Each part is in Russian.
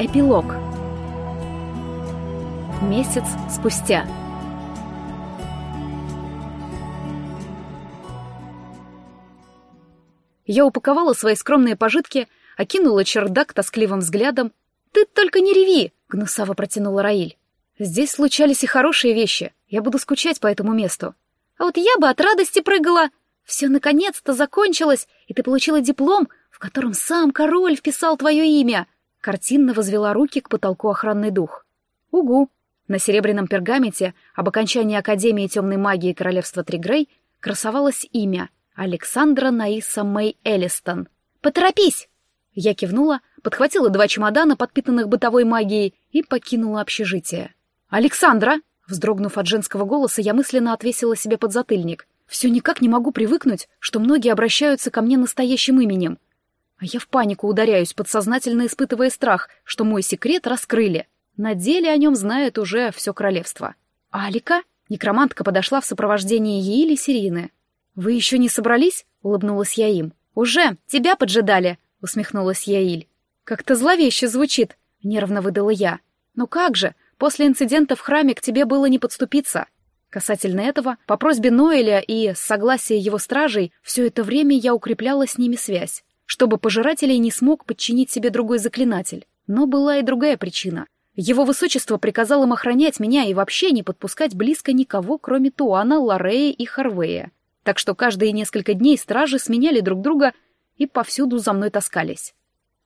Эпилог. Месяц спустя. Я упаковала свои скромные пожитки, окинула чердак тоскливым взглядом. «Ты только не реви!» — гнусаво протянула Раиль. «Здесь случались и хорошие вещи. Я буду скучать по этому месту. А вот я бы от радости прыгала. Все наконец-то закончилось, и ты получила диплом, в котором сам король вписал твое имя. Картинно возвела руки к потолку охранный дух. Угу. На серебряном пергаменте об окончании Академии темной магии Королевства Тригрей красовалось имя Александра Наиса Мэй Элистон. «Поторопись!» Я кивнула, подхватила два чемодана, подпитанных бытовой магией, и покинула общежитие. «Александра!» Вздрогнув от женского голоса, я мысленно отвесила себе подзатыльник. Все никак не могу привыкнуть, что многие обращаются ко мне настоящим именем. А я в панику ударяюсь, подсознательно испытывая страх, что мой секрет раскрыли. На деле о нем знает уже все королевство. «Алика?» Некромантка подошла в сопровождении Еили Сирины. «Вы еще не собрались?» — улыбнулась я им. «Уже! Тебя поджидали!» — усмехнулась Яиль. «Как-то зловеще звучит!» — нервно выдала я. «Ну как же! После инцидента в храме к тебе было не подступиться!» Касательно этого, по просьбе Ноэля и с согласия его стражей, все это время я укрепляла с ними связь чтобы пожирателей не смог подчинить себе другой заклинатель. Но была и другая причина. Его высочество приказал им охранять меня и вообще не подпускать близко никого, кроме Туана, Ларея и Харвея. Так что каждые несколько дней стражи сменяли друг друга и повсюду за мной таскались.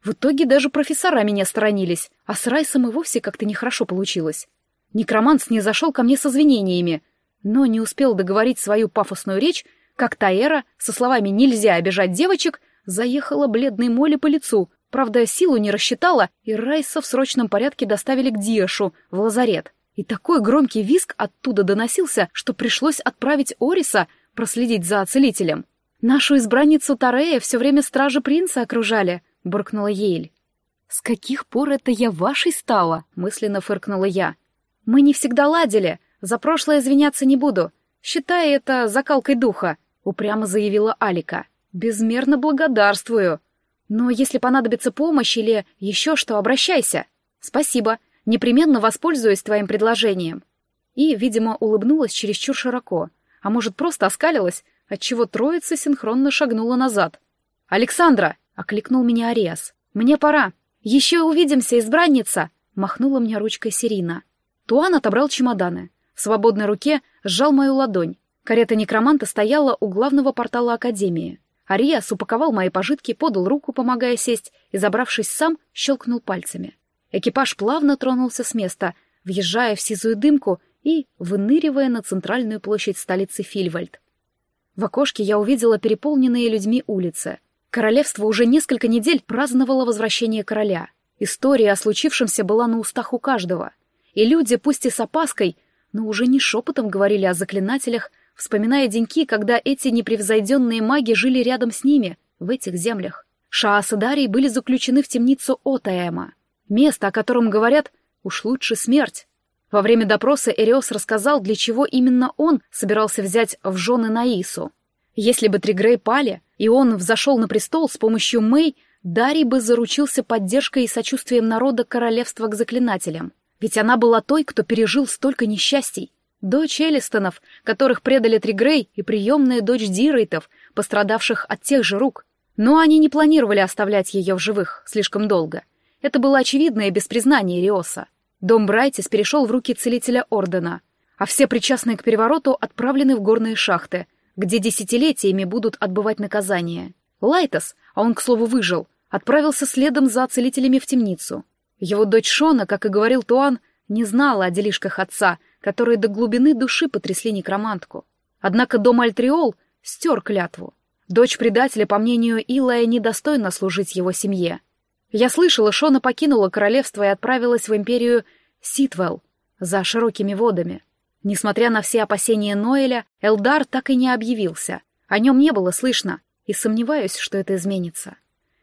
В итоге даже профессора меня сторонились, а с Райсом и вовсе как-то нехорошо получилось. Некромант не зашел ко мне с извинениями, но не успел договорить свою пафосную речь, как Таэра со словами «нельзя обижать девочек» заехала бледной Молли по лицу. Правда, силу не рассчитала, и Райса в срочном порядке доставили к Диэшу, в лазарет. И такой громкий визг оттуда доносился, что пришлось отправить Ориса проследить за целителем. «Нашу избранницу Тарея все время стражи принца окружали», — буркнула Ейль. «С каких пор это я вашей стала?» — мысленно фыркнула я. «Мы не всегда ладили. За прошлое извиняться не буду. Считай это закалкой духа», — упрямо заявила Алика. «Безмерно благодарствую. Но если понадобится помощь или еще что, обращайся. Спасибо. Непременно воспользуюсь твоим предложением». И, видимо, улыбнулась чересчур широко. А может, просто оскалилась, отчего троица синхронно шагнула назад. «Александра!» — окликнул меня Ариас. «Мне пора. Еще увидимся, избранница!» — махнула мне ручкой Сирина. Туан отобрал чемоданы. В свободной руке сжал мою ладонь. Карета некроманта стояла у главного портала Академии. Ариас упаковал мои пожитки, подал руку, помогая сесть, и, забравшись сам, щелкнул пальцами. Экипаж плавно тронулся с места, въезжая в сизую дымку и выныривая на центральную площадь столицы Фильвальд. В окошке я увидела переполненные людьми улицы. Королевство уже несколько недель праздновало возвращение короля. История о случившемся была на устах у каждого. И люди, пусть и с опаской, но уже не шепотом говорили о заклинателях, вспоминая деньки, когда эти непревзойденные маги жили рядом с ними, в этих землях. Шаас и Дарий были заключены в темницу Отаэма, место, о котором говорят «уж лучше смерть». Во время допроса Эриос рассказал, для чего именно он собирался взять в жены Наису. Если бы Тригрей пали, и он взошел на престол с помощью Мэй, Дарий бы заручился поддержкой и сочувствием народа королевства к заклинателям. Ведь она была той, кто пережил столько несчастий. Дочь Элистонов, которых предали Тригрей, и приемная дочь Дирейтов, пострадавших от тех же рук. Но они не планировали оставлять ее в живых слишком долго. Это было очевидно и без признания Риоса. Дом Брайтис перешел в руки целителя Ордена, а все причастные к перевороту отправлены в горные шахты, где десятилетиями будут отбывать наказание. Лайтос, а он, к слову, выжил, отправился следом за целителями в темницу. Его дочь Шона, как и говорил Туан, не знала о делишках отца — которые до глубины души потрясли некромантку. Однако дом Альтриол стер клятву. Дочь предателя, по мнению Илая, недостойна служить его семье. Я слышала, Шона покинула королевство и отправилась в империю Ситвелл за широкими водами. Несмотря на все опасения Ноэля, Элдар так и не объявился. О нем не было слышно, и сомневаюсь, что это изменится.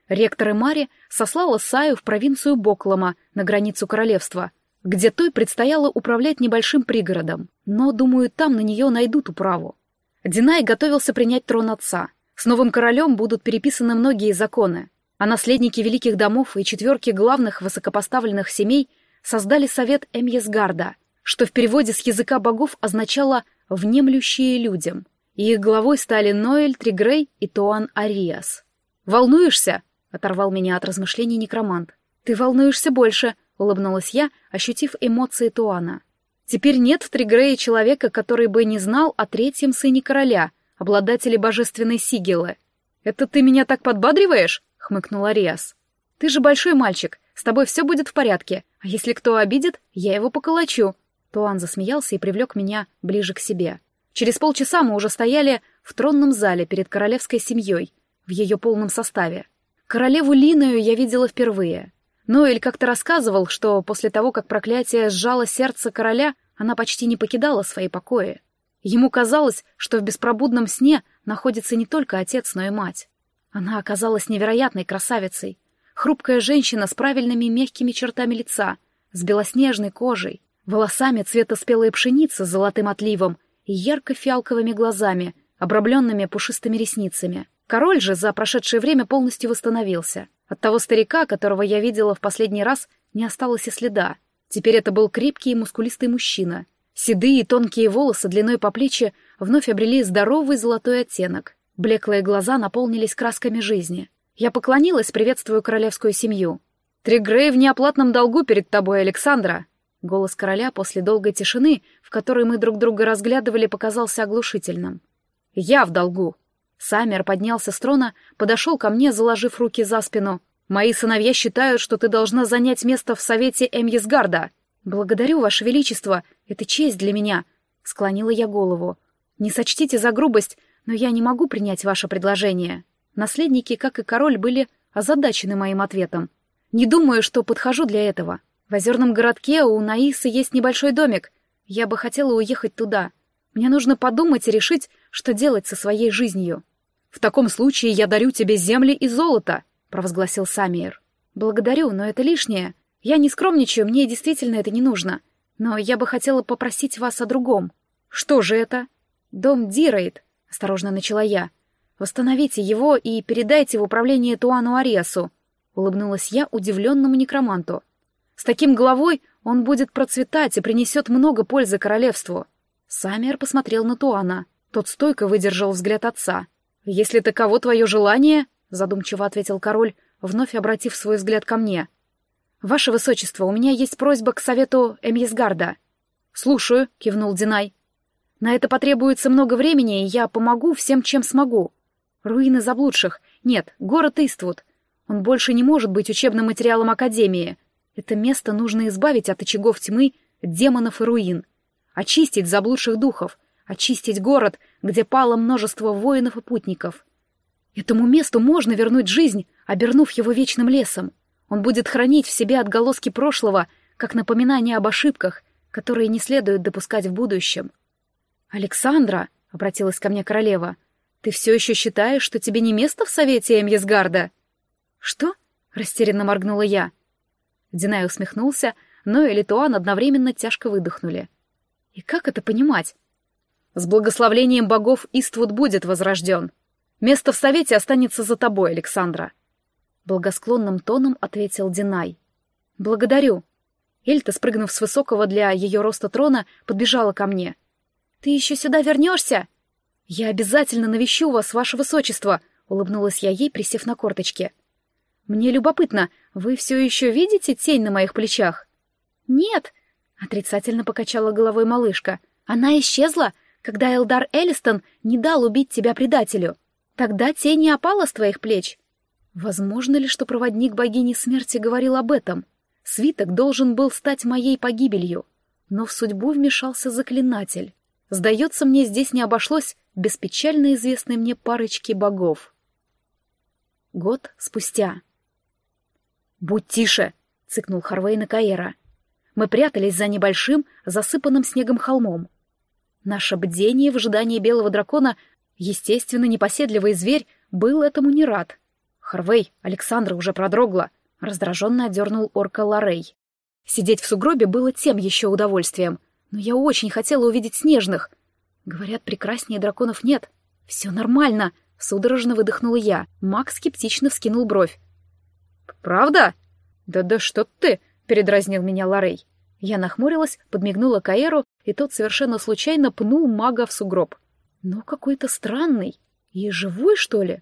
Ректор Мари сослала Саю в провинцию Боклама на границу королевства, где той предстояло управлять небольшим пригородом, но, думаю, там на нее найдут управу. Динай готовился принять трон отца. С новым королем будут переписаны многие законы. А наследники великих домов и четверки главных высокопоставленных семей создали совет Эмьесгарда, что в переводе с языка богов означало «внемлющие людям», и их главой стали Ноэль Тригрей и Туан Ариас. «Волнуешься?» — оторвал меня от размышлений некромант. «Ты волнуешься больше», — улыбнулась я, ощутив эмоции Туана. «Теперь нет в Тригрее человека, который бы не знал о третьем сыне короля, обладателе божественной сигилы. Это ты меня так подбадриваешь?» — хмыкнул Ариас. «Ты же большой мальчик, с тобой все будет в порядке, а если кто обидит, я его поколочу». Туан засмеялся и привлек меня ближе к себе. Через полчаса мы уже стояли в тронном зале перед королевской семьей, в ее полном составе. Королеву Линую я видела впервые. Ноэль как-то рассказывал, что после того, как проклятие сжало сердце короля, она почти не покидала свои покои. Ему казалось, что в беспробудном сне находится не только отец, но и мать. Она оказалась невероятной красавицей. Хрупкая женщина с правильными мягкими чертами лица, с белоснежной кожей, волосами цвета спелой пшеницы с золотым отливом и ярко-фиалковыми глазами, обрамленными пушистыми ресницами. Король же за прошедшее время полностью восстановился. От того старика, которого я видела в последний раз, не осталось и следа. Теперь это был крепкий и мускулистый мужчина. Седые и тонкие волосы длиной по плечи вновь обрели здоровый золотой оттенок. Блеклые глаза наполнились красками жизни. Я поклонилась, приветствуя королевскую семью. «Тригрей в неоплатном долгу перед тобой, Александра!» Голос короля после долгой тишины, в которой мы друг друга разглядывали, показался оглушительным. «Я в долгу!» Саммер поднялся с трона, подошел ко мне, заложив руки за спину. «Мои сыновья считают, что ты должна занять место в совете Эмьесгарда». «Благодарю, Ваше Величество, это честь для меня», — склонила я голову. «Не сочтите за грубость, но я не могу принять ваше предложение». Наследники, как и король, были озадачены моим ответом. «Не думаю, что подхожу для этого. В озерном городке у Наисы есть небольшой домик. Я бы хотела уехать туда. Мне нужно подумать и решить, что делать со своей жизнью». «В таком случае я дарю тебе земли и золото», — провозгласил Самиер. «Благодарю, но это лишнее. Я не скромничаю, мне действительно это не нужно. Но я бы хотела попросить вас о другом». «Что же это?» «Дом Дирейд», — осторожно начала я. «Восстановите его и передайте в управление Туану Ариасу», — улыбнулась я удивленному некроманту. «С таким главой он будет процветать и принесет много пользы королевству». Самиер посмотрел на Туана. Тот стойко выдержал взгляд отца — «Если таково твое желание», — задумчиво ответил король, вновь обратив свой взгляд ко мне. «Ваше высочество, у меня есть просьба к совету Эмьесгарда». «Слушаю», — кивнул Динай. «На это потребуется много времени, и я помогу всем, чем смогу. Руины заблудших. Нет, город Иствуд. Он больше не может быть учебным материалом Академии. Это место нужно избавить от очагов тьмы, демонов и руин. Очистить заблудших духов, очистить город, где пало множество воинов и путников. Этому месту можно вернуть жизнь, обернув его вечным лесом. Он будет хранить в себе отголоски прошлого, как напоминание об ошибках, которые не следует допускать в будущем. «Александра», — обратилась ко мне королева, — «ты все еще считаешь, что тебе не место в совете Эмьесгарда?» «Что?» — растерянно моргнула я. Динай усмехнулся, но и Литуан одновременно тяжко выдохнули. «И как это понимать? С благословлением богов Иствуд будет возрожден. Место в совете останется за тобой, Александра. Благосклонным тоном ответил Динай. Благодарю. Эльта, спрыгнув с высокого для ее роста трона, подбежала ко мне. Ты еще сюда вернешься? Я обязательно навещу вас, ваше высочество, улыбнулась я ей, присев на корточки. Мне любопытно, вы все еще видите тень на моих плечах? Нет, отрицательно покачала головой малышка. Она исчезла, когда Элдар Элистон не дал убить тебя предателю. Тогда тень не опала с твоих плеч. Возможно ли, что проводник богини смерти говорил об этом? Свиток должен был стать моей погибелью. Но в судьбу вмешался заклинатель. Сдается мне, здесь не обошлось без печально известной мне парочки богов. Год спустя. «Будь тише!» — цыкнул Харвей на Каэра. Мы прятались за небольшим, засыпанным снегом холмом. Наше бдение в ожидании белого дракона, естественно, непоседливый зверь, был этому не рад. Харвей, Александра уже продрогла, раздраженно одернул орка Ларей. Сидеть в сугробе было тем еще удовольствием, но я очень хотела увидеть снежных. Говорят, прекраснее драконов нет. Все нормально, судорожно выдохнула я. Макс скептично вскинул бровь. Правда? Да-да что ты, передразнил меня Ларей. Я нахмурилась, подмигнула Каэру, и тот совершенно случайно пнул мага в сугроб. Ну, какой-то странный. И живой, что ли?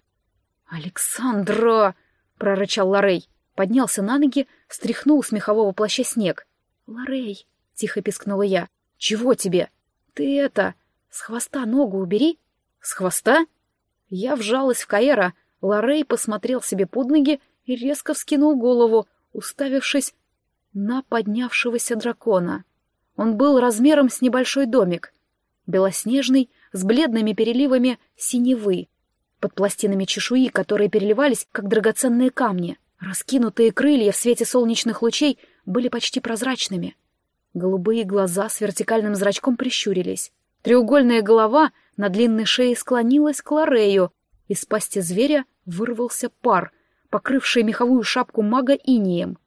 «Александра!» — прорычал Ларей. Поднялся на ноги, стряхнул с мехового плаща снег. «Ларей!» — тихо пискнула я. «Чего тебе?» «Ты это... С хвоста ногу убери!» «С хвоста?» Я вжалась в Каэра. Ларей посмотрел себе под ноги и резко вскинул голову, уставившись на поднявшегося дракона. Он был размером с небольшой домик, белоснежный, с бледными переливами синевы, под пластинами чешуи, которые переливались, как драгоценные камни. Раскинутые крылья в свете солнечных лучей были почти прозрачными. Голубые глаза с вертикальным зрачком прищурились. Треугольная голова на длинной шее склонилась к Лорею. Из пасти зверя вырвался пар, покрывший меховую шапку мага инием.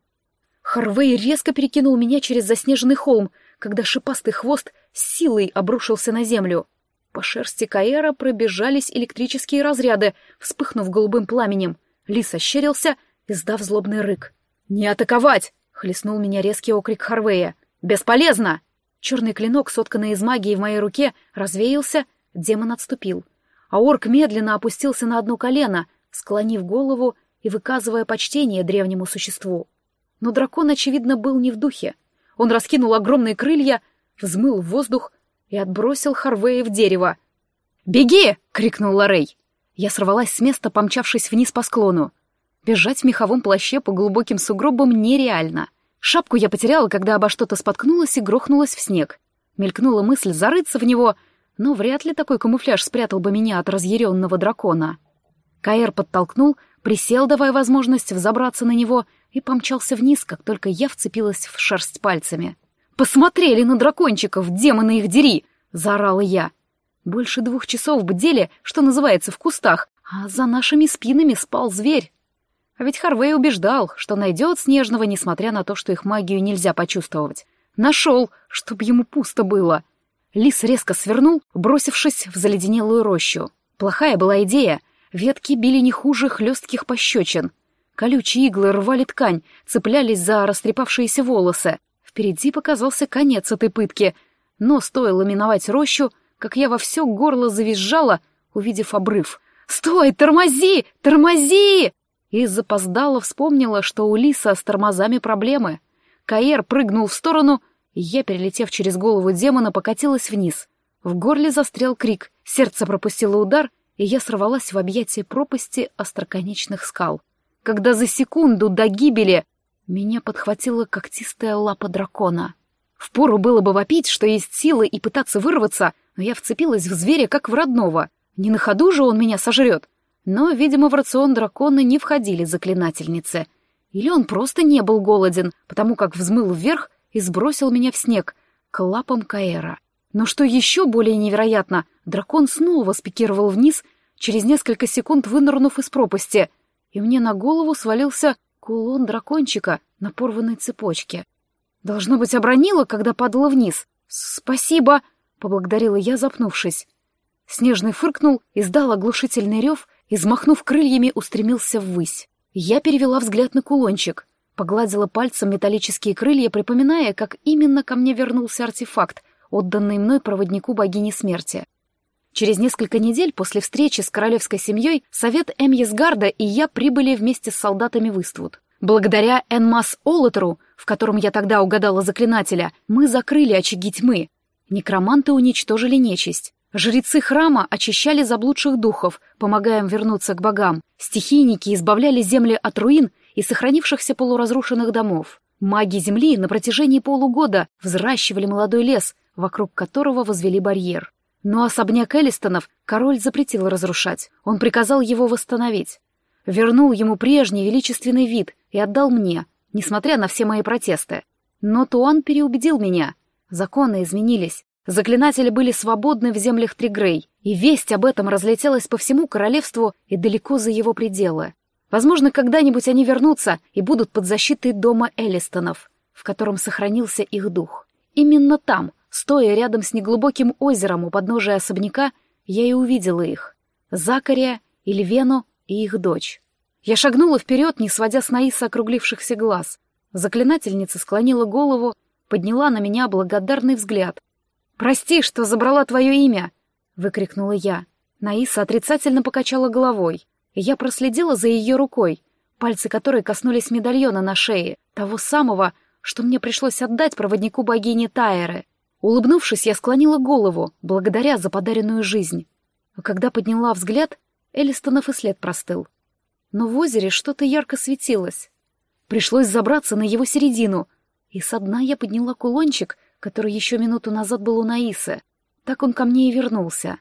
Харвей резко перекинул меня через заснеженный холм, когда шипастый хвост с силой обрушился на землю. По шерсти Каэра пробежались электрические разряды, вспыхнув голубым пламенем. Лис ощерился, издав злобный рык. «Не атаковать!» — хлестнул меня резкий окрик Харвея. «Бесполезно!» Черный клинок, сотканный из магии в моей руке, развеялся, демон отступил. А орк медленно опустился на одно колено, склонив голову и выказывая почтение древнему существу. Но дракон, очевидно, был не в духе. Он раскинул огромные крылья, взмыл в воздух и отбросил Харвея в дерево. «Беги!» — крикнул Лорей. Я сорвалась с места, помчавшись вниз по склону. Бежать в меховом плаще по глубоким сугробам нереально. Шапку я потеряла, когда обо что-то споткнулась и грохнулась в снег. Мелькнула мысль зарыться в него, но вряд ли такой камуфляж спрятал бы меня от разъяренного дракона. Каэр подтолкнул, присел, давая возможность взобраться на него, и помчался вниз, как только я вцепилась в шерсть пальцами. «Посмотрели на дракончиков, демоны их дери!» — заорала я. Больше двух часов бдели, что называется, в кустах, а за нашими спинами спал зверь. А ведь Харвей убеждал, что найдет Снежного, несмотря на то, что их магию нельзя почувствовать. Нашел, чтоб ему пусто было. Лис резко свернул, бросившись в заледенелую рощу. Плохая была идея. Ветки били не хуже хлестких пощечин. Колючие иглы рвали ткань, цеплялись за растрепавшиеся волосы. Впереди показался конец этой пытки. Но стоило миновать рощу, как я во все горло завизжала, увидев обрыв. «Стой! Тормози! Тормози!» и запоздало вспомнила, что у Лиса с тормозами проблемы. Каэр прыгнул в сторону, и я, перелетев через голову демона, покатилась вниз. В горле застрял крик, сердце пропустило удар, и я сорвалась в объятия пропасти остроконечных скал. Когда за секунду до гибели меня подхватила когтистая лапа дракона. Впору было бы вопить, что есть силы, и пытаться вырваться, но я вцепилась в зверя, как в родного. Не на ходу же он меня сожрет. Но, видимо, в рацион дракона не входили заклинательницы. Или он просто не был голоден, потому как взмыл вверх и сбросил меня в снег, к лапам Каэра. Но что еще более невероятно, дракон снова спикировал вниз, через несколько секунд вынырнув из пропасти, и мне на голову свалился кулон дракончика на порванной цепочке. Должно быть, обронила, когда падала вниз. «Спасибо!» — поблагодарила я, запнувшись. Снежный фыркнул, издал оглушительный рев и, взмахнув крыльями, устремился ввысь. Я перевела взгляд на кулончик, погладила пальцем металлические крылья, припоминая, как именно ко мне вернулся артефакт, отданный мной проводнику богини смерти. Через несколько недель после встречи с королевской семьей совет Эмьесгарда и я прибыли вместе с солдатами в Иствуд. Благодаря Энмас Олатеру, в котором я тогда угадала заклинателя, мы закрыли очаги тьмы. Некроманты уничтожили нечисть. Жрецы храма очищали заблудших духов, помогая им вернуться к богам. Стихийники избавляли земли от руин и сохранившихся полуразрушенных домов. Маги земли на протяжении полугода взращивали молодой лес, вокруг которого возвели барьер. Но особняк Элистонов король запретил разрушать. Он приказал его восстановить. Вернул ему прежний величественный вид и отдал мне, несмотря на все мои протесты. Но Туан переубедил меня. Законы изменились. Заклинатели были свободны в землях Тригрей, и весть об этом разлетелась по всему королевству и далеко за его пределы. Возможно, когда-нибудь они вернутся и будут под защитой дома Элистонов, в котором сохранился их дух. Именно там, стоя рядом с неглубоким озером у подножия особняка, я и увидела их. Закария, Ильвену и их дочь. Я шагнула вперед, не сводя с Наиса округлившихся глаз. Заклинательница склонила голову, подняла на меня благодарный взгляд. «Прости, что забрала твое имя!» — выкрикнула я. Наиса отрицательно покачала головой. Я проследила за ее рукой, пальцы которой коснулись медальона на шее, того самого, что мне пришлось отдать проводнику богини Тайеры. Улыбнувшись, я склонила голову, благодаря за подаренную жизнь. А когда подняла взгляд, Элистонов и след простыл. Но в озере что-то ярко светилось. Пришлось забраться на его середину, и со дна я подняла кулончик, который еще минуту назад был у Наисы. Так он ко мне и вернулся.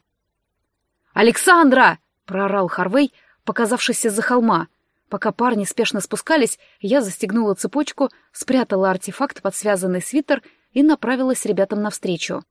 «Александра!» — проорал Харвей, показавшийся за холма. Пока парни спешно спускались, я застегнула цепочку, спрятала артефакт под связанный свитер и направилась ребятам навстречу.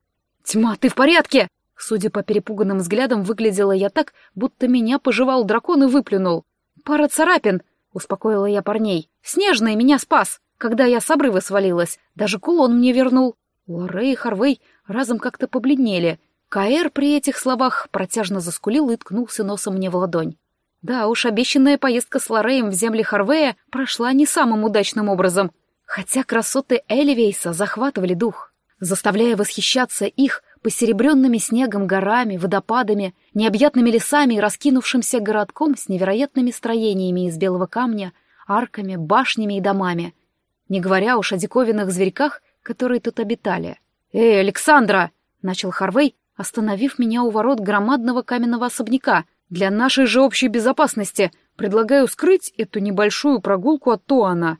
«Тьма, ты в порядке?» Судя по перепуганным взглядам, выглядела я так, будто меня пожевал дракон и выплюнул. «Пара царапин», — успокоила я парней. «Снежный меня спас, когда я с обрыва свалилась. Даже кулон мне вернул». Лоррей и Харвей разом как-то побледнели. Каэр при этих словах протяжно заскулил и ткнулся носом мне в ладонь. Да уж, обещанная поездка с Лореем в земли Харвея прошла не самым удачным образом. Хотя красоты Элевейса захватывали дух, заставляя восхищаться их посеребренными снегом горами, водопадами, необъятными лесами и раскинувшимся городком с невероятными строениями из белого камня, арками, башнями и домами. Не говоря уж о диковинных зверьках, которые тут обитали. «Эй, Александра!» — начал Харвей, остановив меня у ворот громадного каменного особняка. «Для нашей же общей безопасности предлагаю скрыть эту небольшую прогулку от Туана.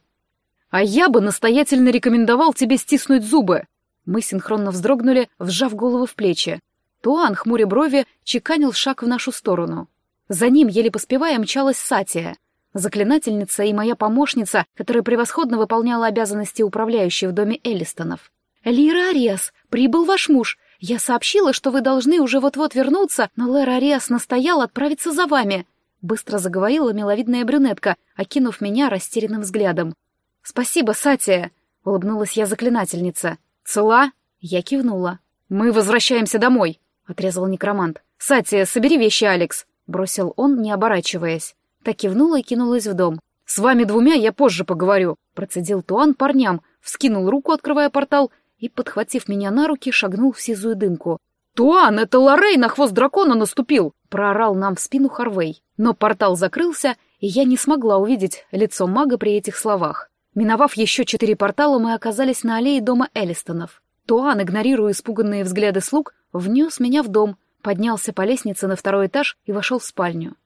А я бы настоятельно рекомендовал тебе стиснуть зубы. Мы синхронно вздрогнули, вжав головы в плечи. Туан, хмуря брови, чеканил шаг в нашу сторону. За ним, еле поспевая, мчалась Сатия, заклинательница и моя помощница, которая превосходно выполняла обязанности управляющей в доме Эллистонов. «Лира Ариас, прибыл ваш муж. Я сообщила, что вы должны уже вот-вот вернуться, но Лера Ариас настоял отправиться за вами», — быстро заговорила миловидная брюнетка, окинув меня растерянным взглядом. «Спасибо, Сатия», — улыбнулась я заклинательница. «Цела?» Я кивнула. «Мы возвращаемся домой», — отрезал некромант. «Сатия, собери вещи, Алекс», — бросил он, не оборачиваясь. Так кивнула и кинулась в дом. «С вами двумя я позже поговорю», — процедил Туан парням, вскинул руку, открывая портал, и, подхватив меня на руки, шагнул в сизую дымку. «Туан, это Лорей на хвост дракона наступил!» — проорал нам в спину Харвей. Но портал закрылся, и я не смогла увидеть лицо мага при этих словах. Миновав еще четыре портала, мы оказались на аллее дома Элистонов. Туан, игнорируя испуганные взгляды слуг, внес меня в дом, поднялся по лестнице на второй этаж и вошел в спальню.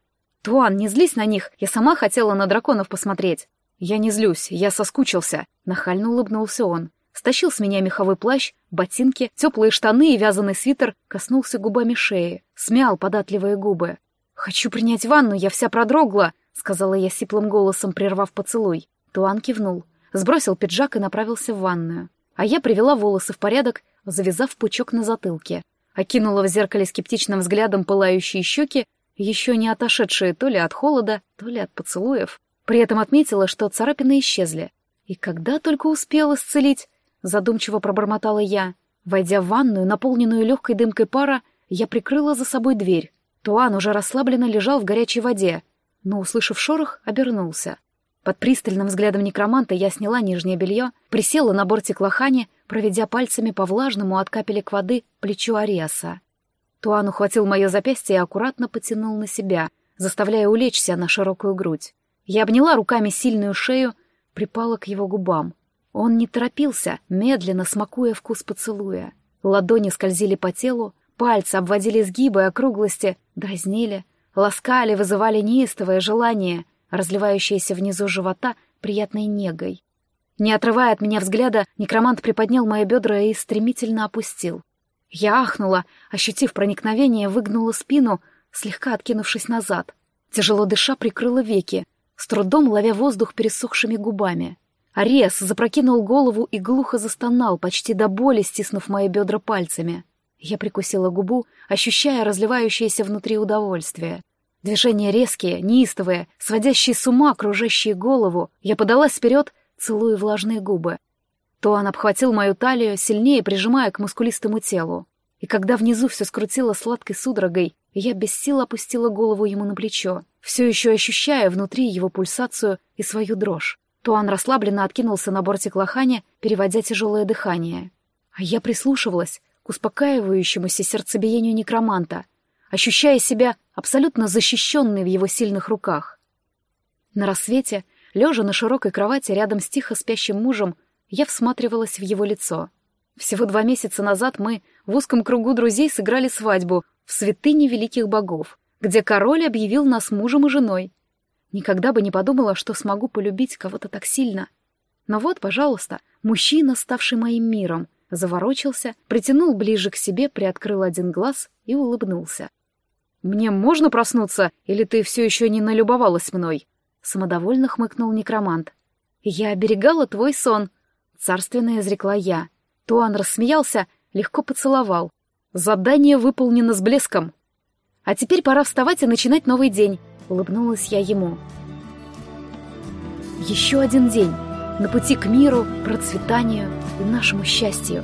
«Туан, не злись на них, я сама хотела на драконов посмотреть». «Я не злюсь, я соскучился», — нахально улыбнулся он. Стащил с меня меховой плащ, ботинки, теплые штаны и вязаный свитер, коснулся губами шеи, смял податливые губы. «Хочу принять ванну, я вся продрогла», — сказала я сиплым голосом, прервав поцелуй. Туан кивнул, сбросил пиджак и направился в ванную. А я привела волосы в порядок, завязав пучок на затылке. Окинула в зеркале скептичным взглядом пылающие щеки, еще не отошедшие то ли от холода, то ли от поцелуев. При этом отметила, что царапины исчезли. И когда только успел исцелить, задумчиво пробормотала я. Войдя в ванную, наполненную легкой дымкой пара, я прикрыла за собой дверь. Туан уже расслабленно лежал в горячей воде, но, услышав шорох, обернулся. Под пристальным взглядом некроманта я сняла нижнее белье, присела на бортик лохани, проведя пальцами по влажному от капелек воды плечу Ариаса. Туан ухватил мое запястье и аккуратно потянул на себя, заставляя улечься на широкую грудь. Я обняла руками сильную шею, припала к его губам. Он не торопился, медленно смакуя вкус поцелуя. Ладони скользили по телу, пальцы обводили сгибы и округлости, дразнили, ласкали, вызывали неистовое желание — разливающаяся внизу живота приятной негой. Не отрывая от меня взгляда, некромант приподнял мои бедра и стремительно опустил. Я ахнула, ощутив проникновение, выгнула спину, слегка откинувшись назад. Тяжело дыша, прикрыла веки, с трудом ловя воздух пересохшими губами. Арес запрокинул голову и глухо застонал, почти до боли стиснув мои бедра пальцами. Я прикусила губу, ощущая разливающееся внутри удовольствие. Движения резкие, неистовые, сводящие с ума, окружающие голову. Я подалась вперед, целуя влажные губы. Туан обхватил мою талию, сильнее прижимая к мускулистому телу. И когда внизу все скрутило сладкой судорогой, Я без сил опустила голову ему на плечо, все еще ощущая внутри его пульсацию и свою дрожь. Туан расслабленно откинулся на бортик лохани, переводя тяжелое дыхание. А я прислушивалась к успокаивающемуся сердцебиению некроманта, ощущая себя абсолютно защищенной в его сильных руках. На рассвете, лежа на широкой кровати рядом с тихо спящим мужем, я всматривалась в его лицо. Всего два месяца назад мы в узком кругу друзей сыграли свадьбу в святыне великих богов, где король объявил нас мужем и женой. Никогда бы не подумала, что смогу полюбить кого-то так сильно. Но вот, пожалуйста, мужчина, ставший моим миром, заворочился, притянул ближе к себе, приоткрыл один глаз и улыбнулся. «Мне можно проснуться, или ты все еще не налюбовалась мной?» Самодовольно хмыкнул некромант. «Я оберегала твой сон», — царственно изрекла я. Туан рассмеялся, легко поцеловал. «Задание выполнено с блеском». «А теперь пора вставать и начинать новый день», — улыбнулась я ему. «Еще один день на пути к миру, процветанию и нашему счастью».